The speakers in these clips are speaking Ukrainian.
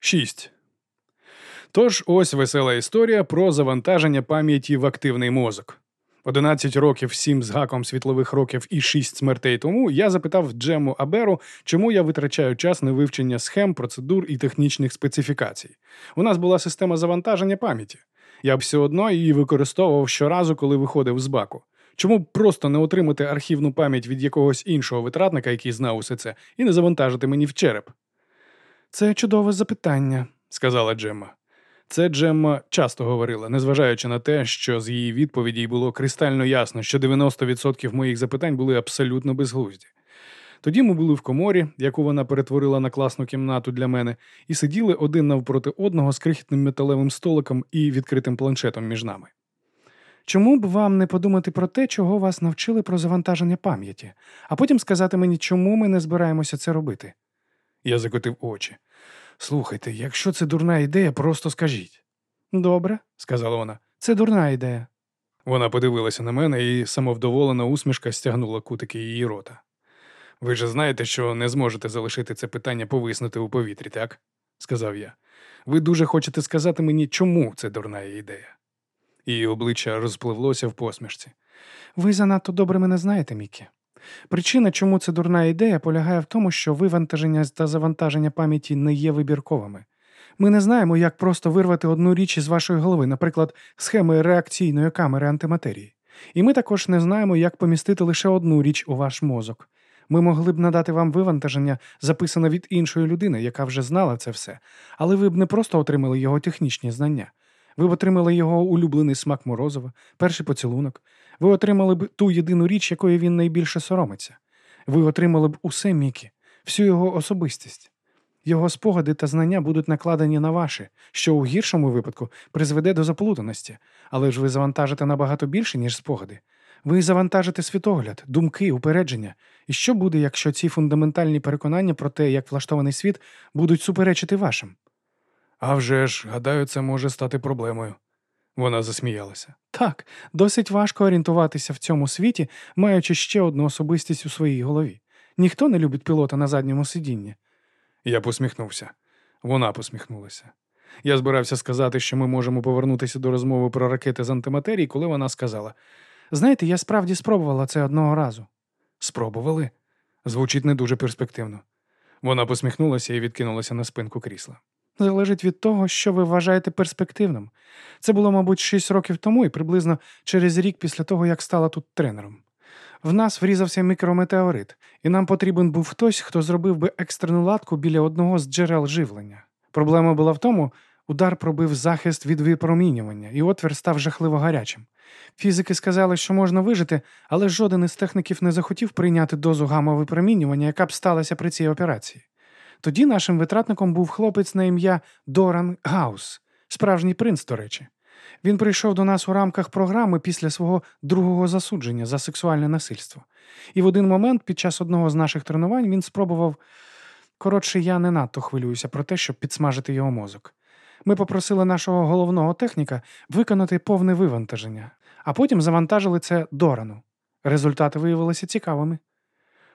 6. Тож ось весела історія про завантаження пам'яті в активний мозок. 11 років, 7 з гаком світлових років і 6 смертей тому я запитав Джему Аберу, чому я витрачаю час на вивчення схем, процедур і технічних специфікацій. У нас була система завантаження пам'яті. Я б все одно її використовував щоразу, коли виходив з баку. Чому б просто не отримати архівну пам'ять від якогось іншого витратника, який знав усе це, і не завантажити мені в череп? Це чудове запитання, сказала Джемма. Це Джемма часто говорила, незважаючи на те, що з її відповідей було кристально ясно, що 90% моїх запитань були абсолютно безглузді. Тоді ми були в коморі, яку вона перетворила на класну кімнату для мене, і сиділи один навпроти одного з крихітним металевим столиком і відкритим планшетом між нами. Чому б вам не подумати про те, чого вас навчили про завантаження пам'яті, а потім сказати мені, чому ми не збираємося це робити? Я закотив очі. Слухайте, якщо це дурна ідея, просто скажіть. Добре, сказала вона, це дурна ідея. Вона подивилася на мене, і самовдоволена усмішка стягнула кутики її рота. Ви ж знаєте, що не зможете залишити це питання повиснути у повітрі, так? сказав я. Ви дуже хочете сказати мені, чому це дурна ідея. Її обличчя розпливлося в посмішці. Ви занадто добре мене знаєте, Мікі. Причина, чому це дурна ідея, полягає в тому, що вивантаження та завантаження пам'яті не є вибірковими. Ми не знаємо, як просто вирвати одну річ із вашої голови, наприклад, схеми реакційної камери антиматерії. І ми також не знаємо, як помістити лише одну річ у ваш мозок. Ми могли б надати вам вивантаження, записане від іншої людини, яка вже знала це все, але ви б не просто отримали його технічні знання. Ви б отримали його улюблений смак морозива, перший поцілунок. Ви отримали б ту єдину річ, якої він найбільше соромиться. Ви отримали б усе Мікі, всю його особистість. Його спогади та знання будуть накладені на ваші, що у гіршому випадку призведе до заплутаності, але ж ви завантажите набагато більше, ніж спогади. Ви завантажите світогляд, думки, упередження. І що буде, якщо ці фундаментальні переконання про те, як влаштований світ, будуть суперечити вашим? «А вже ж, гадаю, це може стати проблемою. Вона засміялася. Так, досить важко орієнтуватися в цьому світі, маючи ще одну особистість у своїй голові. Ніхто не любить пілота на задньому сидінні. Я посміхнувся. Вона посміхнулася. Я збирався сказати, що ми можемо повернутися до розмови про ракети з антиматерії, коли вона сказала: Знаєте, я справді спробувала це одного разу. Спробували? Звучить не дуже перспективно. Вона посміхнулася і відкинулася на спинку крісла залежить від того, що ви вважаєте перспективним. Це було, мабуть, шість років тому і приблизно через рік після того, як стала тут тренером. В нас врізався мікрометеорит, і нам потрібен був хтось, хто зробив би екстрену латку біля одного з джерел живлення. Проблема була в тому, удар пробив захист від випромінювання, і отвір став жахливо гарячим. Фізики сказали, що можна вижити, але жоден із техніків не захотів прийняти дозу гамма-випромінювання, яка б сталася при цій операції. Тоді нашим витратником був хлопець на ім'я Доран Гаус, справжній принц, до речі. Він прийшов до нас у рамках програми після свого другого засудження за сексуальне насильство. І в один момент, під час одного з наших тренувань, він спробував. Коротше, я не надто хвилююся про те, щоб підсмажити його мозок. Ми попросили нашого головного техніка виконати повне вивантаження, а потім завантажили це Дорану. Результати виявилися цікавими.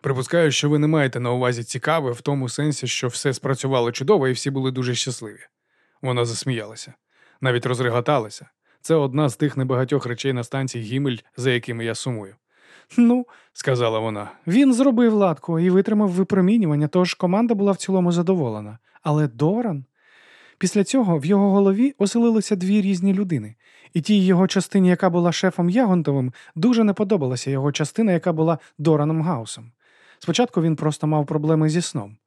Припускаю, що ви не маєте на увазі цікаве в тому сенсі, що все спрацювало чудово і всі були дуже щасливі. Вона засміялася, навіть розреготалася. Це одна з тих небагатьох речей на станції Гімель, за якими я сумую. Ну, сказала вона, він зробив латку і витримав випромінювання, тож команда була в цілому задоволена. Але Доран. Після цього в його голові оселилися дві різні людини, і тій його частині, яка була шефом Ягонтовим, дуже не подобалася його частина, яка була Дораном Гаусом. Спочатку він просто мав проблеми зі сном,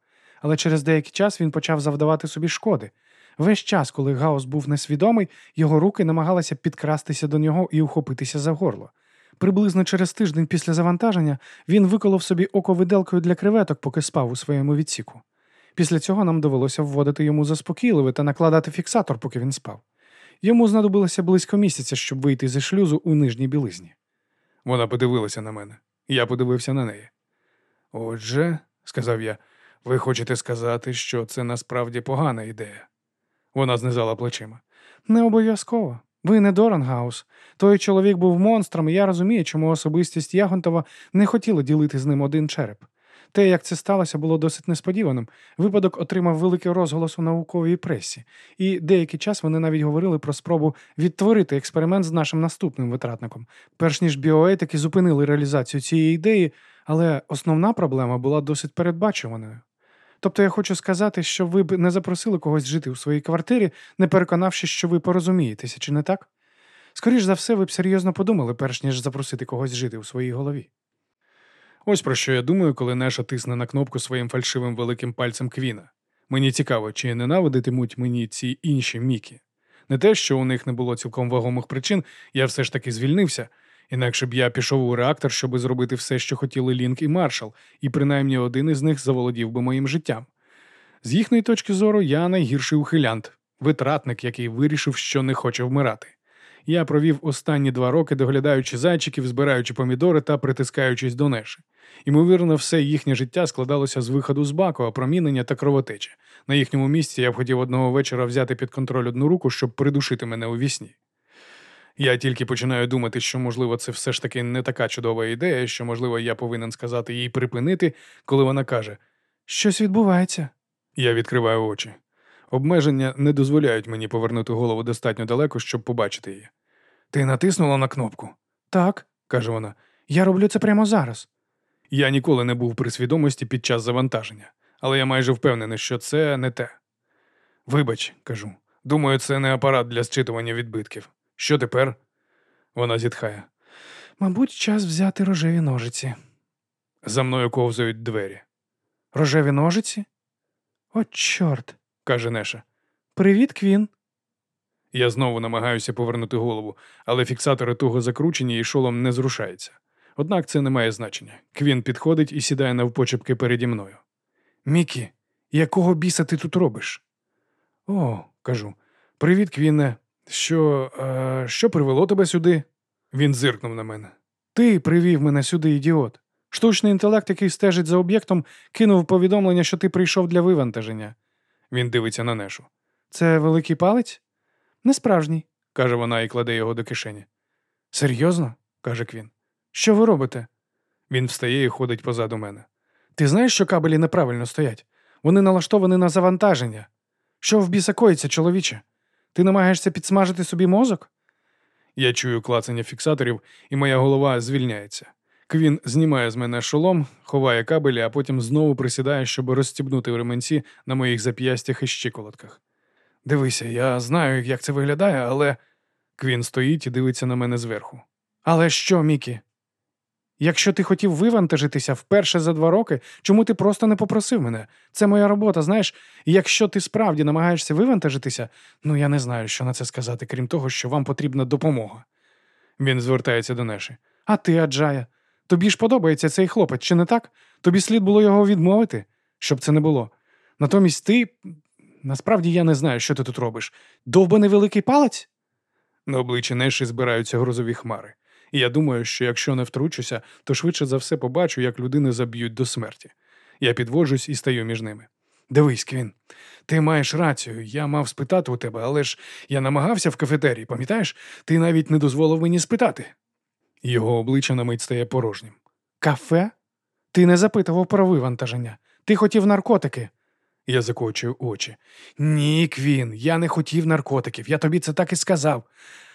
але через деякий час він почав завдавати собі шкоди. Весь час, коли Гаус був несвідомий, його руки намагалися підкрастися до нього і ухопитися за горло. Приблизно через тиждень після завантаження він виколов собі око виделкою для креветок, поки спав у своєму відсіку. Після цього нам довелося вводити йому заспокійливе та накладати фіксатор, поки він спав. Йому знадобилося близько місяця, щоб вийти зі шлюзу у нижній білизні. Вона подивилася на мене, я подивився на неї. Отже, сказав я, ви хочете сказати, що це насправді погана ідея. Вона знизала плечима. Не обов'язково. Ви не Дорангаус. Той чоловік був монстром, і я розумію, чому особистість Ягонтова не хотіла ділити з ним один череп. Те, як це сталося, було досить несподіваним. Випадок отримав великий розголос у науковій пресі, і деякий час вони навіть говорили про спробу відтворити експеримент з нашим наступним витратником, перш ніж біоетики зупинили реалізацію цієї ідеї, але основна проблема була досить передбачуваною. Тобто я хочу сказати, що ви б не запросили когось жити у своїй квартирі, не переконавшись, що ви порозумієтеся, чи не так? Скоріш за все, ви б серйозно подумали, перш ніж запросити когось жити у своїй голові. Ось про що я думаю, коли Неша тисне на кнопку своїм фальшивим великим пальцем Квіна. Мені цікаво, чи ненавидитимуть мені ці інші Мікі. Не те, що у них не було цілком вагомих причин, я все ж таки звільнився, інакше б я пішов у реактор, щоб зробити все, що хотіли Лінк і Маршал, і принаймні один із них заволодів би моїм життям. З їхньої точки зору, я найгірший ухилянт, витратник, який вирішив, що не хоче вмирати. Я провів останні два роки, доглядаючи зайчиків, збираючи помідори та притискаючись до неші. Ймовірно, все їхнє життя складалося з виходу з баку, опромінення та кровотечі. На їхньому місці я б хотів одного вечора взяти під контроль одну руку, щоб придушити мене у вісні. Я тільки починаю думати, що, можливо, це все ж таки не така чудова ідея, що, можливо, я повинен сказати їй припинити, коли вона каже: Щось відбувається. Я відкриваю очі. Обмеження не дозволяють мені повернути голову достатньо далеко, щоб побачити її. Ти натиснула на кнопку? Так, каже вона. Я роблю це прямо зараз. Я ніколи не був при свідомості під час завантаження, але я майже впевнений, що це не те. Вибач, кажу. Думаю, це не апарат для зчитування відбитків. Що тепер? Вона зітхає. Мабуть, час взяти рожеві ножиці. За мною ковзають двері. Рожеві ножиці? О, чорт, каже Неша. Привіт, Квін. Я знову намагаюся повернути голову, але фіксатори туго закручені і шолом не зрушається. Однак це не має значення. Квін підходить і сідає навпочепки переді мною. Мікі, якого біса ти тут робиш? О, кажу. Привіт, Квіне. Що е, що привело тебе сюди? Він зиркнув на мене. Ти привів мене сюди, ідіот. Штучний інтелект, який стежить за об'єктом, кинув повідомлення, що ти прийшов для вивантаження. Він дивиться на нешу. Це великий палець? Не справжній, каже вона і кладе його до кишені. Серйозно? каже Квін. Що ви робите? Він встає і ходить позаду мене. Ти знаєш, що кабелі неправильно стоять? Вони налаштовані на завантаження. Що в біса коїться, чоловіче? Ти намагаєшся підсмажити собі мозок? Я чую клацання фіксаторів, і моя голова звільняється. Квін знімає з мене шолом, ховає кабелі, а потім знову присідає, щоб розстібнути ременці на моїх зап'ястях і щиколотках. Дивися, я знаю, як це виглядає, але. Квін стоїть і дивиться на мене зверху. Але що, Мікі? Якщо ти хотів вивантажитися вперше за два роки, чому ти просто не попросив мене? Це моя робота, знаєш, якщо ти справді намагаєшся вивантажитися, ну я не знаю, що на це сказати, крім того, що вам потрібна допомога. Він звертається до Неші. А ти, Аджая, тобі ж подобається цей хлопець, чи не так? Тобі слід було його відмовити, щоб це не було. Натомість ти. Насправді я не знаю, що ти тут робиш. Довбаний великий палець? На обличчі Неші збираються грозові хмари. І я думаю, що якщо не втручуся, то швидше за все побачу, як людини заб'ють до смерті. Я підводжусь і стаю між ними. Дивись, Квін, ти маєш рацію, я мав спитати у тебе, але ж я намагався в кафетерії, пам'ятаєш? Ти навіть не дозволив мені спитати. Його обличчя на мить стає порожнім. Кафе? Ти не запитував про вивантаження. Ти хотів наркотики. Я закочую очі. Ні, Квін, я не хотів наркотиків. Я тобі це так і сказав.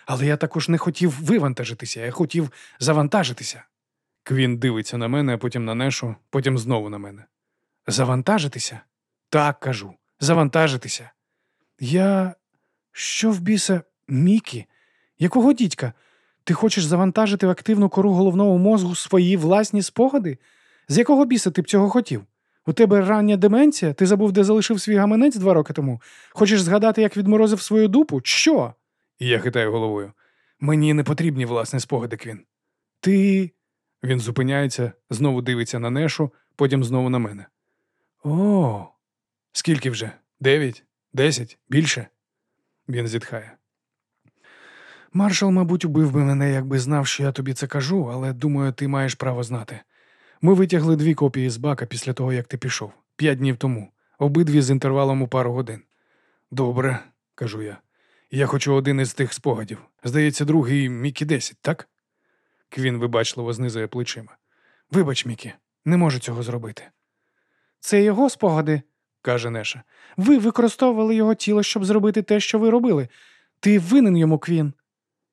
Але я також не хотів вивантажитися, я хотів завантажитися. Квін дивиться на мене, а потім на Нешу, потім знову на мене. Завантажитися? Так кажу, завантажитися. Я. Що в біса, Мікі? Якого дідька? Ти хочеш завантажити в активну кору головного мозку свої власні спогади? З якого біса ти б цього хотів? У тебе рання деменція? Ти забув, де залишив свій гаманець два роки тому? Хочеш згадати, як відморозив свою дупу? Що? Я хитаю головою. Мені не потрібні власні спогади, Квін. Ти. Він зупиняється, знову дивиться на Нешу, потім знову на мене. О, скільки вже? Дев'ять? Десять? Більше? Він зітхає. Маршал, мабуть, убив би мене, якби знав, що я тобі це кажу, але думаю, ти маєш право знати. Ми витягли дві копії з бака після того, як ти пішов, п'ять днів тому, обидві з інтервалом у пару годин. Добре, кажу я. Я хочу один із тих спогадів. Здається, другий Мікі десять, так? Квін вибачливо знизує плечима. Вибач, Мікі, не можу цього зробити. Це його спогади, каже Неша. Ви використовували його тіло, щоб зробити те, що ви робили. Ти винен йому, Квін.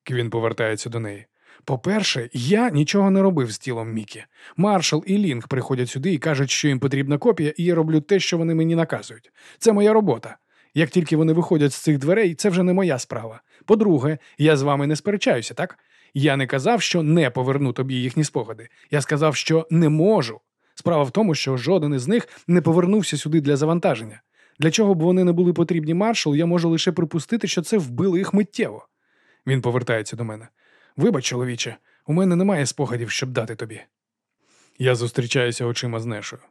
Квін повертається до неї. По-перше, я нічого не робив з тілом Мікі. Маршал і Лінк приходять сюди і кажуть, що їм потрібна копія, і я роблю те, що вони мені наказують. Це моя робота. Як тільки вони виходять з цих дверей, це вже не моя справа. По-друге, я з вами не сперечаюся, так? Я не казав, що не поверну тобі їхні спогади. Я сказав, що не можу. Справа в тому, що жоден із них не повернувся сюди для завантаження. Для чого б вони не були потрібні маршал, я можу лише припустити, що це вбило їх миттєво. Він повертається до мене. Вибач, чоловіче, у мене немає спогадів, щоб дати тобі. Я зустрічаюся очима з Нешою.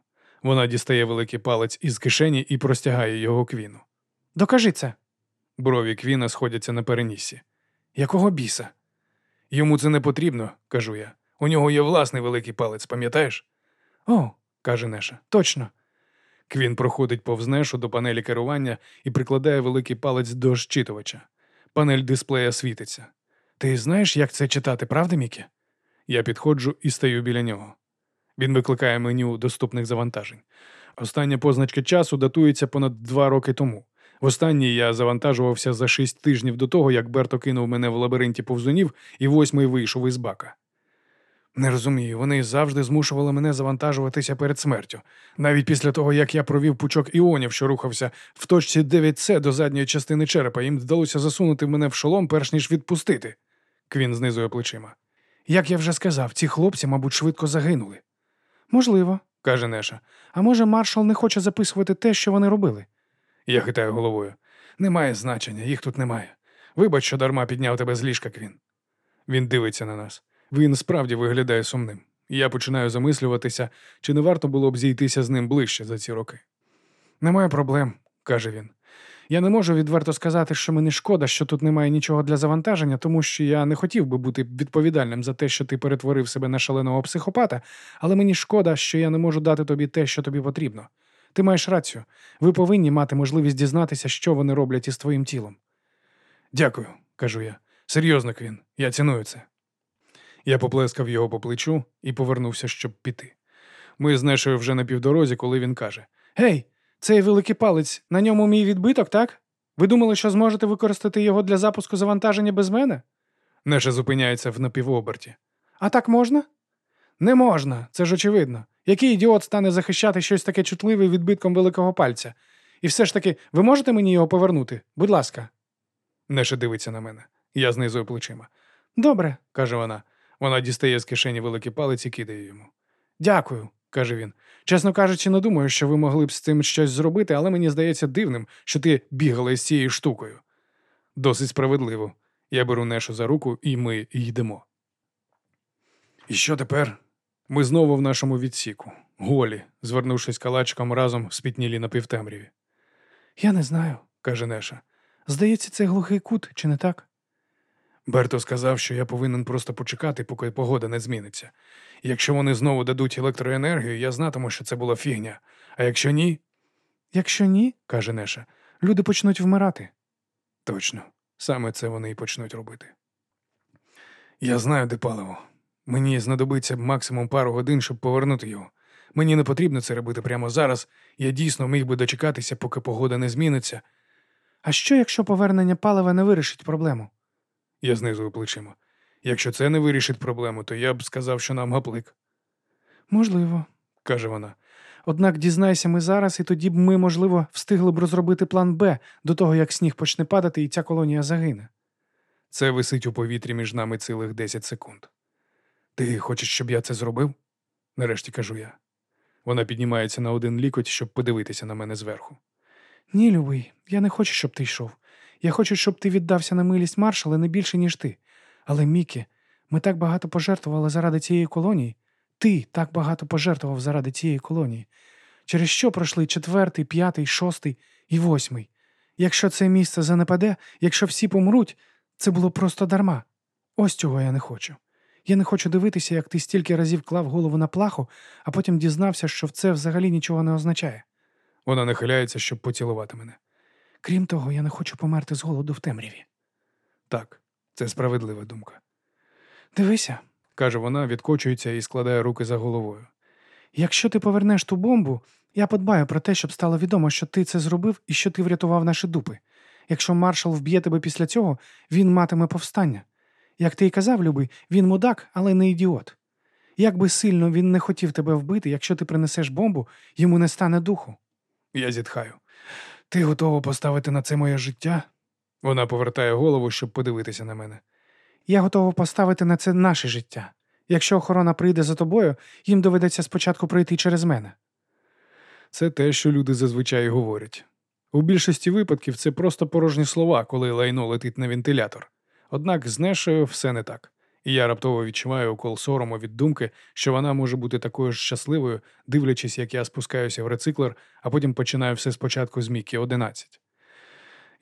Вона дістає великий палець із кишені і простягає його квіну. Докажи це. Брові квіна сходяться на перенісі. Якого біса? Йому це не потрібно, кажу я. У нього є власний великий палець, пам'ятаєш? О, каже Неша. точно. Квін проходить повз Нешу до панелі керування і прикладає великий палець до щитувача. Панель дисплея світиться. Ти знаєш, як це читати, правда, Мікі? Я підходжу і стаю біля нього. Він викликає меню доступних завантажень. Остання позначка часу датується понад два роки тому. Востаннє я завантажувався за шість тижнів до того, як Берто кинув мене в лабіринті повзунів і восьмий вийшов із бака. Не розумію, вони завжди змушували мене завантажуватися перед смертю. Навіть після того, як я провів пучок іонів, що рухався в точці 9С до задньої частини черепа, їм вдалося засунути мене в шолом, перш ніж відпустити. Квін знизує плечима. Як я вже сказав, ці хлопці, мабуть, швидко загинули. Можливо, каже Неша. А може, маршал не хоче записувати те, що вони робили? Я хитаю головою. Немає значення, їх тут немає. Вибач, що дарма підняв тебе з ліжка, Квін. Він дивиться на нас. Він справді виглядає сумним. Я починаю замислюватися, чи не варто було б зійтися з ним ближче за ці роки. Немає проблем, каже він. Я не можу відверто сказати, що мені шкода, що тут немає нічого для завантаження, тому що я не хотів би бути відповідальним за те, що ти перетворив себе на шаленого психопата, але мені шкода, що я не можу дати тобі те, що тобі потрібно. Ти маєш рацію. Ви повинні мати можливість дізнатися, що вони роблять із твоїм тілом. Дякую, кажу я. Серйозно, Квін, я ціную це. Я поплескав його по плечу і повернувся, щоб піти. Ми з Нешою вже на півдорозі, коли він каже: Гей, цей великий палець, на ньому мій відбиток, так? Ви думали, що зможете використати його для запуску завантаження без мене? Неша зупиняється в напівоберті. А так можна? Не можна, це ж очевидно. Який ідіот стане захищати щось таке чутливе відбитком великого пальця? І все ж таки, ви можете мені його повернути? Будь ласка. Неша дивиться на мене. Я знизую плечима. Добре, каже вона. Вона дістає з кишені великий палець і кидає йому. Дякую, каже він. Чесно кажучи, не думаю, що ви могли б з цим щось зробити, але мені здається дивним, що ти бігала з цією штукою. Досить справедливо. Я беру Нешу за руку, і ми йдемо. І що тепер? Ми знову в нашому відсіку, голі, звернувшись калачиком разом спітнілі на півтемряві. Я не знаю, каже Неша. Здається, це глухий кут, чи не так? Берто сказав, що я повинен просто почекати, поки погода не зміниться. Якщо вони знову дадуть електроенергію, я знатиму, що це була фігня. А якщо ні. Якщо ні, каже Неша, люди почнуть вмирати. Точно, саме це вони і почнуть робити. Я знаю, де паливо. Мені знадобиться максимум пару годин, щоб повернути його. Мені не потрібно це робити прямо зараз. Я дійсно міг би дочекатися, поки погода не зміниться. А що, якщо повернення палива не вирішить проблему? Я знизую плечима. Якщо це не вирішить проблему, то я б сказав, що нам гаплик. Можливо, каже вона. Однак дізнайся ми зараз, і тоді б ми, можливо, встигли б розробити план Б до того, як сніг почне падати і ця колонія загине. Це висить у повітрі між нами цілих 10 секунд. Ти хочеш, щоб я це зробив? нарешті кажу я. Вона піднімається на один лікоть, щоб подивитися на мене зверху. Ні, любий, я не хочу, щоб ти йшов. Я хочу, щоб ти віддався на милість маршала не більше, ніж ти. Але, Мікі, ми так багато пожертвували заради цієї колонії. Ти так багато пожертвував заради цієї колонії. Через що пройшли четвертий, п'ятий, шостий і восьмий? Якщо це місце занепаде, якщо всі помруть, це було просто дарма. Ось чого я не хочу. Я не хочу дивитися, як ти стільки разів клав голову на плаху, а потім дізнався, що це взагалі нічого не означає. Вона нахиляється, щоб поцілувати мене. Крім того, я не хочу померти з голоду в темряві. Так, це справедлива думка. Дивися, каже вона, відкочується і складає руки за головою. Якщо ти повернеш ту бомбу, Я подбаю про те, щоб стало відомо, що ти це зробив і що ти врятував наші дупи. Якщо маршал вб'є тебе після цього, він матиме повстання. Як ти й казав, Любий, він мудак, але не ідіот. Як би сильно він не хотів тебе вбити, якщо ти принесеш бомбу, йому не стане духу. Я зітхаю. Ти готова поставити на це моє життя? Вона повертає голову, щоб подивитися на мене. Я готова поставити на це наше життя. Якщо охорона прийде за тобою, їм доведеться спочатку пройти через мене. Це те, що люди зазвичай говорять. У більшості випадків це просто порожні слова, коли лайно летить на вентилятор. Однак з Нешею все не так. І я раптово відчуваю укол сорому від думки, що вона може бути такою ж щасливою, дивлячись, як я спускаюся в рециклер, а потім починаю все спочатку з Мікі 11.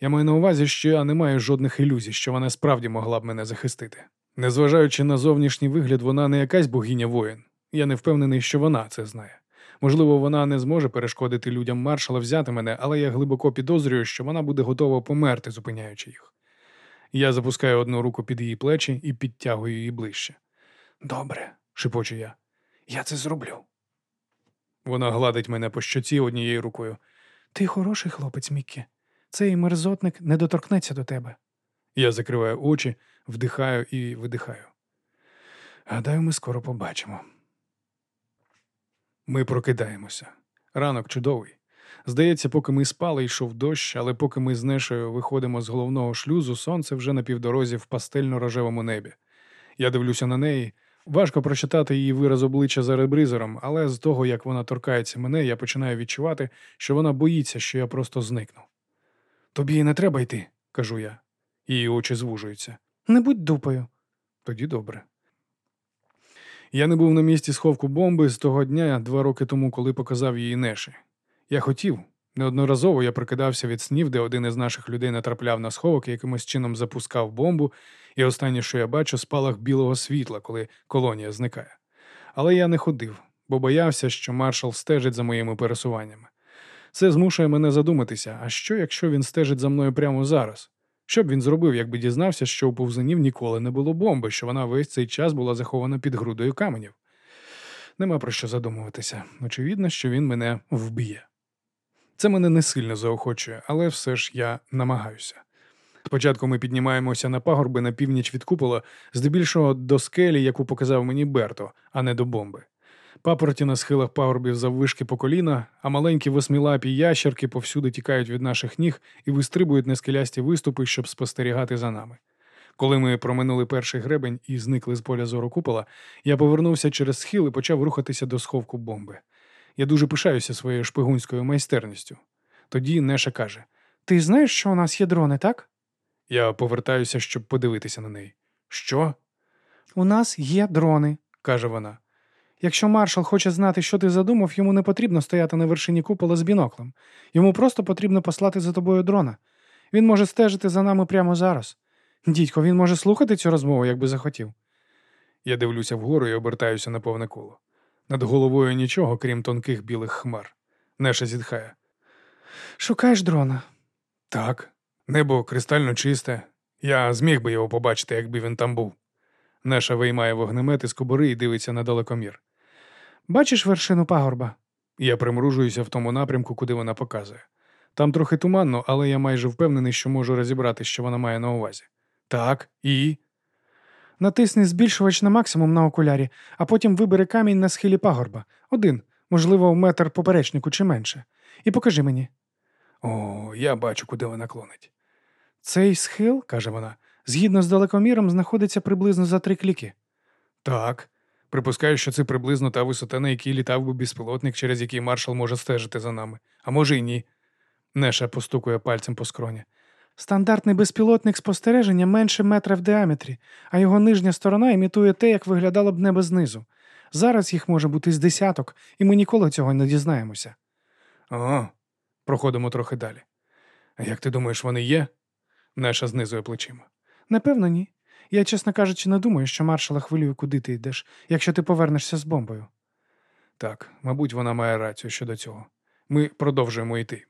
Я маю на увазі, що я не маю жодних ілюзій, що вона справді могла б мене захистити. Незважаючи на зовнішній вигляд, вона не якась богиня воїн. Я не впевнений, що вона це знає. Можливо, вона не зможе перешкодити людям маршала взяти мене, але я глибоко підозрюю, що вона буде готова померти, зупиняючи їх. Я запускаю одну руку під її плечі і підтягую її ближче. Добре, шепочу я. Я це зроблю. Вона гладить мене по щоці однією рукою. Ти хороший хлопець, Міккі. Цей мерзотник не доторкнеться до тебе. Я закриваю очі, вдихаю і видихаю. Гадаю, ми скоро побачимо. Ми прокидаємося. Ранок чудовий. Здається, поки ми спали, йшов дощ, але поки ми з Нешею виходимо з головного шлюзу, сонце вже на півдорозі в пастельно-рожевому небі. Я дивлюся на неї. Важко прочитати її вираз обличчя за ребризером, але з того, як вона торкається мене, я починаю відчувати, що вона боїться, що я просто зникну. Тобі не треба йти, кажу я. Її очі звужуються. Не будь дупою. Тоді добре. Я не був на місці сховку бомби з того дня два роки тому, коли показав її Неші. Я хотів. Неодноразово я прокидався від снів, де один із наших людей натрапляв на сховок і якимось чином запускав бомбу, і останнє, що я бачу, спалах білого світла, коли колонія зникає. Але я не ходив, бо боявся, що маршал стежить за моїми пересуваннями. Це змушує мене задуматися, а що, якщо він стежить за мною прямо зараз? Що б він зробив, якби дізнався, що у повзунів ніколи не було бомби, що вона весь цей час була захована під грудою каменів? Нема про що задумуватися. Очевидно, що він мене вб'є. Це мене не сильно заохочує, але все ж я намагаюся. Спочатку ми піднімаємося на пагорби на північ від купола, здебільшого до скелі, яку показав мені Берто, а не до бомби. Папороті на схилах пагорбів заввишки по коліна, а маленькі восьмилапі ящерки повсюди тікають від наших ніг і вистрибують на скелясті виступи, щоб спостерігати за нами. Коли ми проминули перший гребень і зникли з поля зору купола, я повернувся через схил і почав рухатися до сховку бомби. Я дуже пишаюся своєю шпигунською майстерністю. Тоді Неша каже: Ти знаєш, що у нас є дрони, так? Я повертаюся, щоб подивитися на неї. Що? У нас є дрони, каже вона. Якщо маршал хоче знати, що ти задумав, йому не потрібно стояти на вершині купола з біноклем. Йому просто потрібно послати за тобою дрона. Він може стежити за нами прямо зараз. Дідько, він може слухати цю розмову, якби захотів. Я дивлюся вгору і обертаюся на повне коло. Над головою нічого, крім тонких білих хмар. Неша зітхає. Шукаєш дрона? Так. Небо кристально чисте. Я зміг би його побачити, якби він там був. Неша виймає вогнемет із кобури і дивиться на далекомір. Бачиш вершину пагорба? Я примружуюся в тому напрямку, куди вона показує. Там трохи туманно, але я майже впевнений, що можу розібрати, що вона має на увазі. Так, і. Натисни збільшувач на максимум на окулярі, а потім вибери камінь на схилі пагорба. Один, можливо, в метр поперечнику чи менше. І покажи мені. О, я бачу, куди вона клонить. Цей схил, каже вона, згідно з далекоміром, знаходиться приблизно за три кліки. Так. Припускаю, що це приблизно та висота, на якій літав би безпілотник, через який маршал може стежити за нами, а може й ні. Неша постукує пальцем по скроні. Стандартний безпілотник спостереження менше метра в діаметрі, а його нижня сторона імітує те, як виглядало б небо знизу. Зараз їх може бути з десяток, і ми ніколи цього не дізнаємося. Ага, проходимо трохи далі. А як ти думаєш, вони є? Неша знизує плечима. Напевно, ні. Я, чесно кажучи, не думаю, що маршала хвилює, куди ти йдеш, якщо ти повернешся з бомбою. Так, мабуть, вона має рацію щодо цього. Ми продовжуємо йти.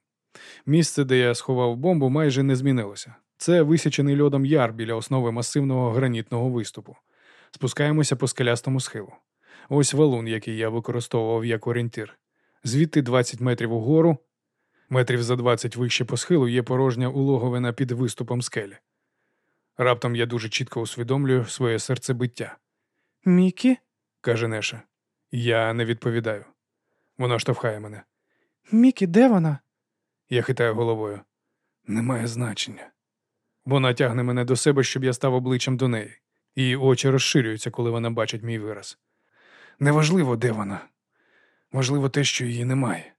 Місце, де я сховав бомбу, майже не змінилося. Це висячений льодом яр біля основи масивного гранітного виступу. Спускаємося по скелястому схилу. Ось валун, який я використовував як орієнтир. звідти 20 метрів угору, метрів за 20 вище по схилу є порожня улоговина під виступом скелі. Раптом я дуже чітко усвідомлюю своє серцебиття, Мікі? каже Неша. Я не відповідаю. Вона штовхає мене. Мікі, де вона? Я хитаю головою. Немає значення. Вона тягне мене до себе, щоб я став обличчям до неї. Її очі розширюються, коли вона бачить мій вираз. Неважливо, де вона. Важливо те, що її немає.